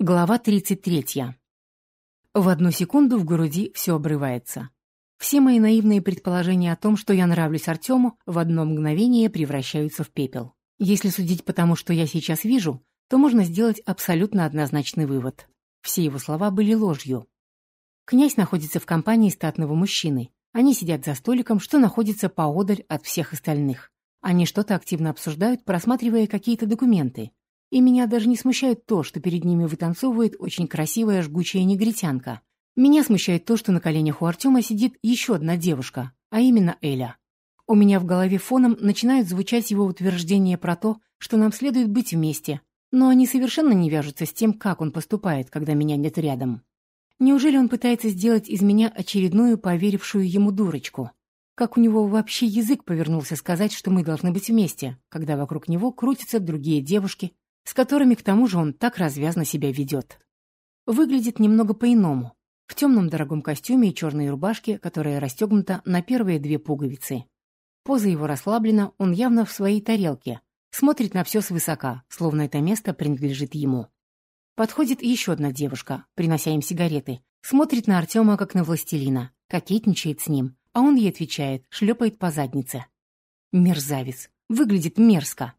Глава 33. В одну секунду в груди все обрывается. Все мои наивные предположения о том, что я нравлюсь Артему, в одно мгновение превращаются в пепел. Если судить по тому, что я сейчас вижу, то можно сделать абсолютно однозначный вывод. Все его слова были ложью. Князь находится в компании статного мужчины. Они сидят за столиком, что находится поодаль от всех остальных. Они что-то активно обсуждают, просматривая какие-то документы. И меня даже не смущает то, что перед ними вытанцовывает очень красивая жгучая негритянка. Меня смущает то, что на коленях у Артема сидит еще одна девушка, а именно Эля. У меня в голове фоном начинают звучать его утверждения про то, что нам следует быть вместе, но они совершенно не вяжутся с тем, как он поступает, когда меня нет рядом. Неужели он пытается сделать из меня очередную поверившую ему дурочку? Как у него вообще язык повернулся сказать, что мы должны быть вместе, когда вокруг него крутятся другие девушки, с которыми к тому же он так развязно себя ведет. Выглядит немного по-иному. В темном дорогом костюме и черной рубашке, которая расстегнута на первые две пуговицы. Поза его расслаблена, он явно в своей тарелке. Смотрит на все свысока, словно это место принадлежит ему. Подходит еще одна девушка, принося им сигареты. Смотрит на Артема, как на властелина. Кокетничает с ним, а он ей отвечает, шлепает по заднице. Мерзавец. Выглядит мерзко.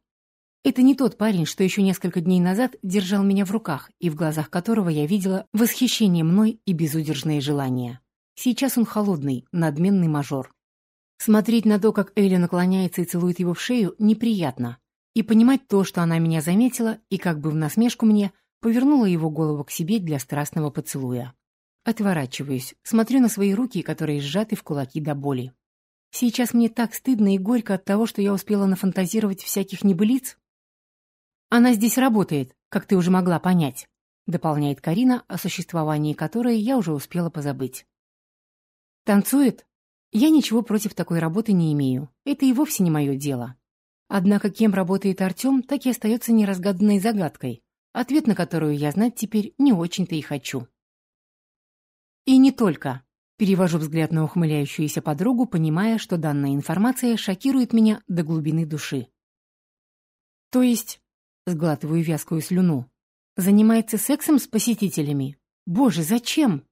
Это не тот парень, что еще несколько дней назад держал меня в руках и в глазах которого я видела восхищение мной и безудержные желания. Сейчас он холодный, надменный мажор. Смотреть на то, как Эля наклоняется и целует его в шею, неприятно. И понимать то, что она меня заметила, и как бы в насмешку мне, повернула его голову к себе для страстного поцелуя. Отворачиваюсь, смотрю на свои руки, которые сжаты в кулаки до боли. Сейчас мне так стыдно и горько от того, что я успела нафантазировать всяких небылиц, «Она здесь работает, как ты уже могла понять», дополняет Карина, о существовании которой я уже успела позабыть. «Танцует? Я ничего против такой работы не имею. Это и вовсе не мое дело. Однако кем работает Артем, так и остается неразгаданной загадкой, ответ на которую я знать теперь не очень-то и хочу». «И не только», Перевожу взгляд на ухмыляющуюся подругу, понимая, что данная информация шокирует меня до глубины души. То есть Сглатываю вязкую слюну. Занимается сексом с посетителями? Боже, зачем?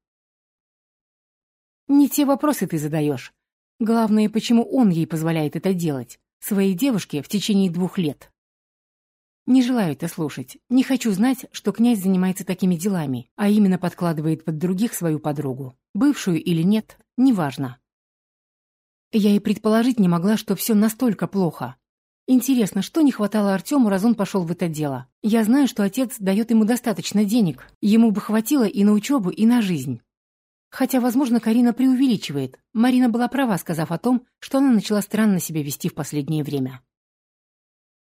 Не те вопросы ты задаешь. Главное, почему он ей позволяет это делать? Своей девушке в течение двух лет. Не желаю это слушать. Не хочу знать, что князь занимается такими делами, а именно подкладывает под других свою подругу. Бывшую или нет, неважно. Я и предположить не могла, что все настолько плохо. Интересно, что не хватало Артему, раз он пошел в это дело? Я знаю, что отец дает ему достаточно денег. Ему бы хватило и на учебу, и на жизнь. Хотя, возможно, Карина преувеличивает. Марина была права, сказав о том, что она начала странно себя вести в последнее время.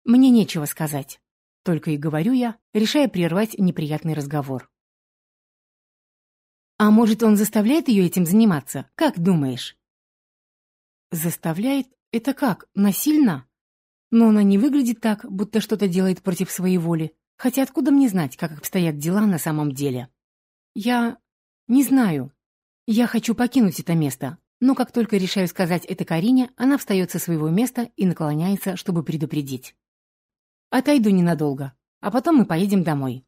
Мне нечего сказать. Только и говорю я, решая прервать неприятный разговор. А может, он заставляет ее этим заниматься? Как думаешь? Заставляет? Это как? Насильно? Но она не выглядит так, будто что-то делает против своей воли. Хотя откуда мне знать, как обстоят дела на самом деле? Я... не знаю. Я хочу покинуть это место. Но как только решаю сказать это Карине, она встает со своего места и наклоняется, чтобы предупредить. Отойду ненадолго, а потом мы поедем домой.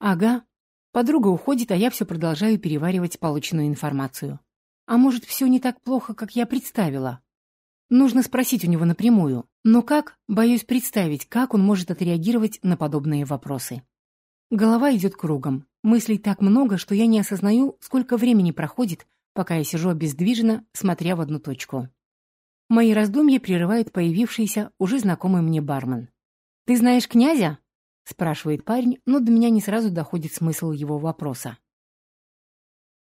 Ага. Подруга уходит, а я все продолжаю переваривать полученную информацию. А может, все не так плохо, как я представила? Нужно спросить у него напрямую. Но как, боюсь представить, как он может отреагировать на подобные вопросы. Голова идет кругом. Мыслей так много, что я не осознаю, сколько времени проходит, пока я сижу обездвиженно, смотря в одну точку. Мои раздумья прерывает появившийся, уже знакомый мне бармен. «Ты знаешь князя?» — спрашивает парень, но до меня не сразу доходит смысл его вопроса.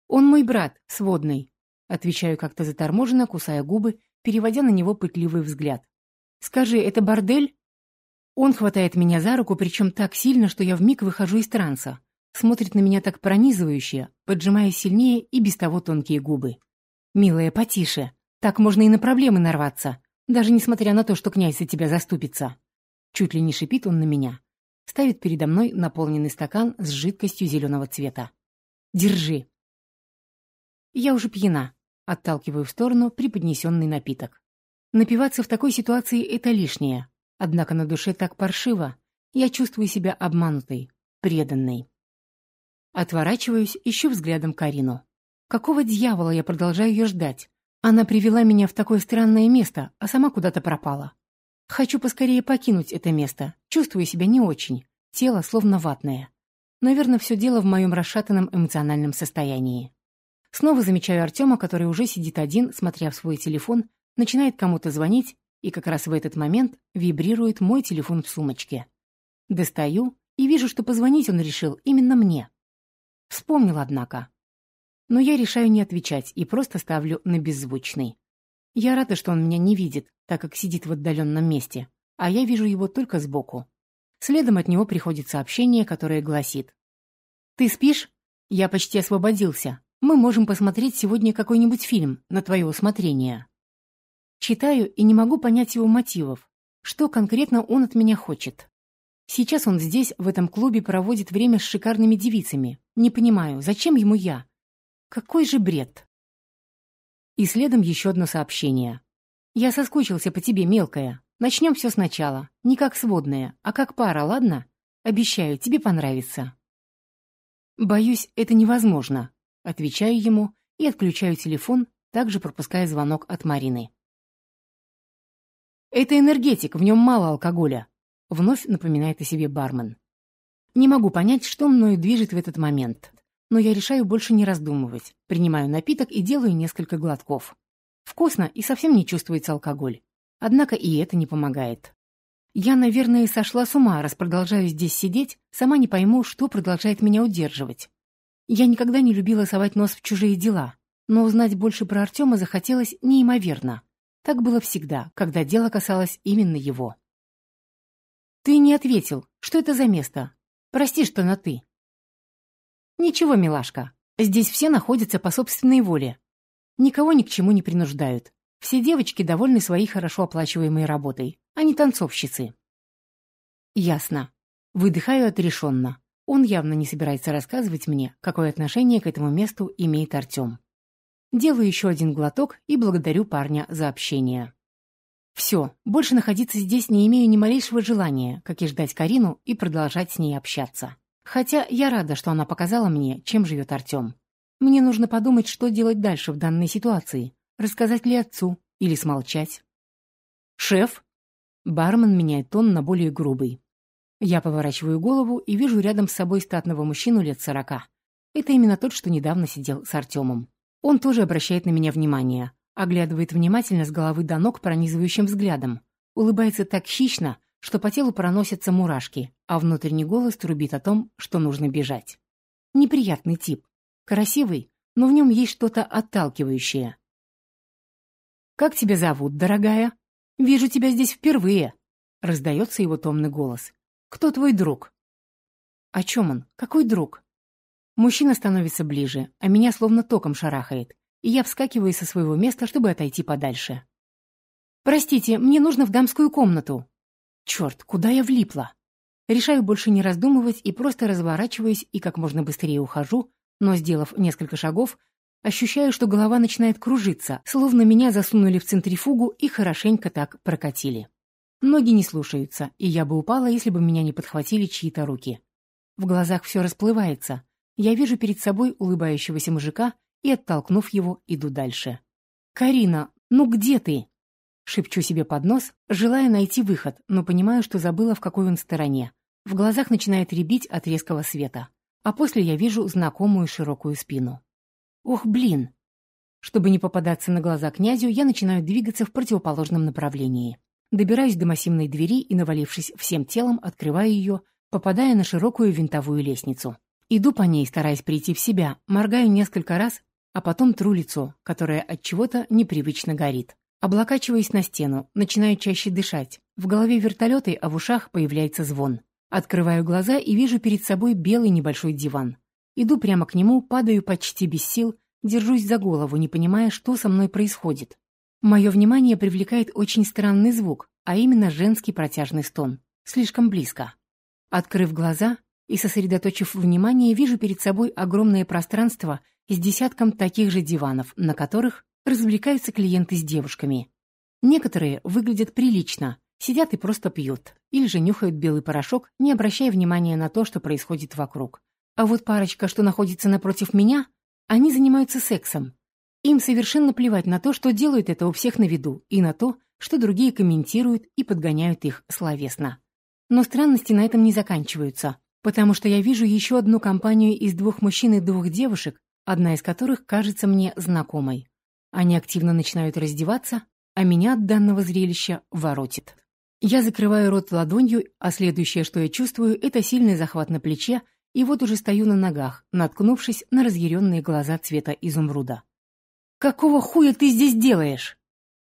«Он мой брат, сводный», — отвечаю как-то заторможенно, кусая губы переводя на него пытливый взгляд. «Скажи, это бордель?» Он хватает меня за руку, причем так сильно, что я вмиг выхожу из транса. Смотрит на меня так пронизывающе, поджимая сильнее и без того тонкие губы. «Милая, потише. Так можно и на проблемы нарваться, даже несмотря на то, что князь за тебя заступится». Чуть ли не шипит он на меня. Ставит передо мной наполненный стакан с жидкостью зеленого цвета. «Держи». Я уже пьяна. Отталкиваю в сторону преподнесенный напиток. Напиваться в такой ситуации — это лишнее. Однако на душе так паршиво. Я чувствую себя обманутой, преданной. Отворачиваюсь, ищу взглядом Карину. Какого дьявола я продолжаю ее ждать? Она привела меня в такое странное место, а сама куда-то пропала. Хочу поскорее покинуть это место, чувствую себя не очень, тело словно ватное. Наверное, все дело в моем расшатанном эмоциональном состоянии. Снова замечаю Артема, который уже сидит один, смотря в свой телефон, начинает кому-то звонить, и как раз в этот момент вибрирует мой телефон в сумочке. Достаю и вижу, что позвонить он решил именно мне. Вспомнил, однако. Но я решаю не отвечать и просто ставлю на беззвучный. Я рада, что он меня не видит, так как сидит в отдаленном месте, а я вижу его только сбоку. Следом от него приходит сообщение, которое гласит. «Ты спишь? Я почти освободился. Мы можем посмотреть сегодня какой-нибудь фильм на твое усмотрение». Читаю и не могу понять его мотивов. Что конкретно он от меня хочет? Сейчас он здесь, в этом клубе, проводит время с шикарными девицами. Не понимаю, зачем ему я? Какой же бред? И следом еще одно сообщение. «Я соскучился по тебе, мелкая. Начнем все сначала. Не как сводная, а как пара, ладно? Обещаю, тебе понравится». «Боюсь, это невозможно», — отвечаю ему и отключаю телефон, также пропуская звонок от Марины. «Это энергетик, в нем мало алкоголя», — вновь напоминает о себе бармен. Не могу понять, что мною движет в этот момент но я решаю больше не раздумывать. Принимаю напиток и делаю несколько глотков. Вкусно и совсем не чувствуется алкоголь. Однако и это не помогает. Я, наверное, сошла с ума, раз продолжаю здесь сидеть, сама не пойму, что продолжает меня удерживать. Я никогда не любила совать нос в чужие дела, но узнать больше про Артема захотелось неимоверно. Так было всегда, когда дело касалось именно его. «Ты не ответил. Что это за место? Прости, что на «ты». «Ничего, милашка, здесь все находятся по собственной воле. Никого ни к чему не принуждают. Все девочки довольны своей хорошо оплачиваемой работой, не танцовщицы». «Ясно. Выдыхаю отрешенно. Он явно не собирается рассказывать мне, какое отношение к этому месту имеет Артем. Делаю еще один глоток и благодарю парня за общение. Все, больше находиться здесь не имею ни малейшего желания, как и ждать Карину и продолжать с ней общаться. Хотя я рада, что она показала мне, чем живет Артем. Мне нужно подумать, что делать дальше в данной ситуации. Рассказать ли отцу или смолчать? «Шеф?» Бармен меняет тон на более грубый. Я поворачиваю голову и вижу рядом с собой статного мужчину лет сорока. Это именно тот, что недавно сидел с Артемом. Он тоже обращает на меня внимание, оглядывает внимательно с головы до ног пронизывающим взглядом, улыбается так хищно, что по телу проносятся мурашки, а внутренний голос трубит о том, что нужно бежать. Неприятный тип. Красивый, но в нем есть что-то отталкивающее. «Как тебя зовут, дорогая? Вижу тебя здесь впервые!» Раздается его томный голос. «Кто твой друг?» «О чем он? Какой друг?» Мужчина становится ближе, а меня словно током шарахает, и я вскакиваю со своего места, чтобы отойти подальше. «Простите, мне нужно в дамскую комнату», Черт, куда я влипла? Решаю больше не раздумывать и просто разворачиваюсь и как можно быстрее ухожу, но, сделав несколько шагов, ощущаю, что голова начинает кружиться, словно меня засунули в центрифугу и хорошенько так прокатили. Ноги не слушаются, и я бы упала, если бы меня не подхватили чьи-то руки. В глазах все расплывается. Я вижу перед собой улыбающегося мужика и, оттолкнув его, иду дальше. «Карина, ну где ты?» Шепчу себе под нос, желая найти выход, но понимаю, что забыла, в какой он стороне. В глазах начинает рябить от резкого света. А после я вижу знакомую широкую спину. Ох, блин! Чтобы не попадаться на глаза князю, я начинаю двигаться в противоположном направлении. Добираюсь до массивной двери и, навалившись всем телом, открываю ее, попадая на широкую винтовую лестницу. Иду по ней, стараясь прийти в себя, моргаю несколько раз, а потом тру лицо, которое от чего-то непривычно горит. Облокачиваясь на стену, начинаю чаще дышать. В голове вертолеты, а в ушах появляется звон. Открываю глаза и вижу перед собой белый небольшой диван. Иду прямо к нему, падаю почти без сил, держусь за голову, не понимая, что со мной происходит. Мое внимание привлекает очень странный звук, а именно женский протяжный стон. Слишком близко. Открыв глаза и сосредоточив внимание, вижу перед собой огромное пространство с десятком таких же диванов, на которых развлекаются клиенты с девушками. Некоторые выглядят прилично, сидят и просто пьют, или же нюхают белый порошок, не обращая внимания на то, что происходит вокруг. А вот парочка, что находится напротив меня, они занимаются сексом. Им совершенно плевать на то, что делают это у всех на виду, и на то, что другие комментируют и подгоняют их словесно. Но странности на этом не заканчиваются, потому что я вижу еще одну компанию из двух мужчин и двух девушек, одна из которых кажется мне знакомой. Они активно начинают раздеваться, а меня от данного зрелища воротит. Я закрываю рот ладонью, а следующее, что я чувствую, это сильный захват на плече, и вот уже стою на ногах, наткнувшись на разъяренные глаза цвета изумруда. «Какого хуя ты здесь делаешь?»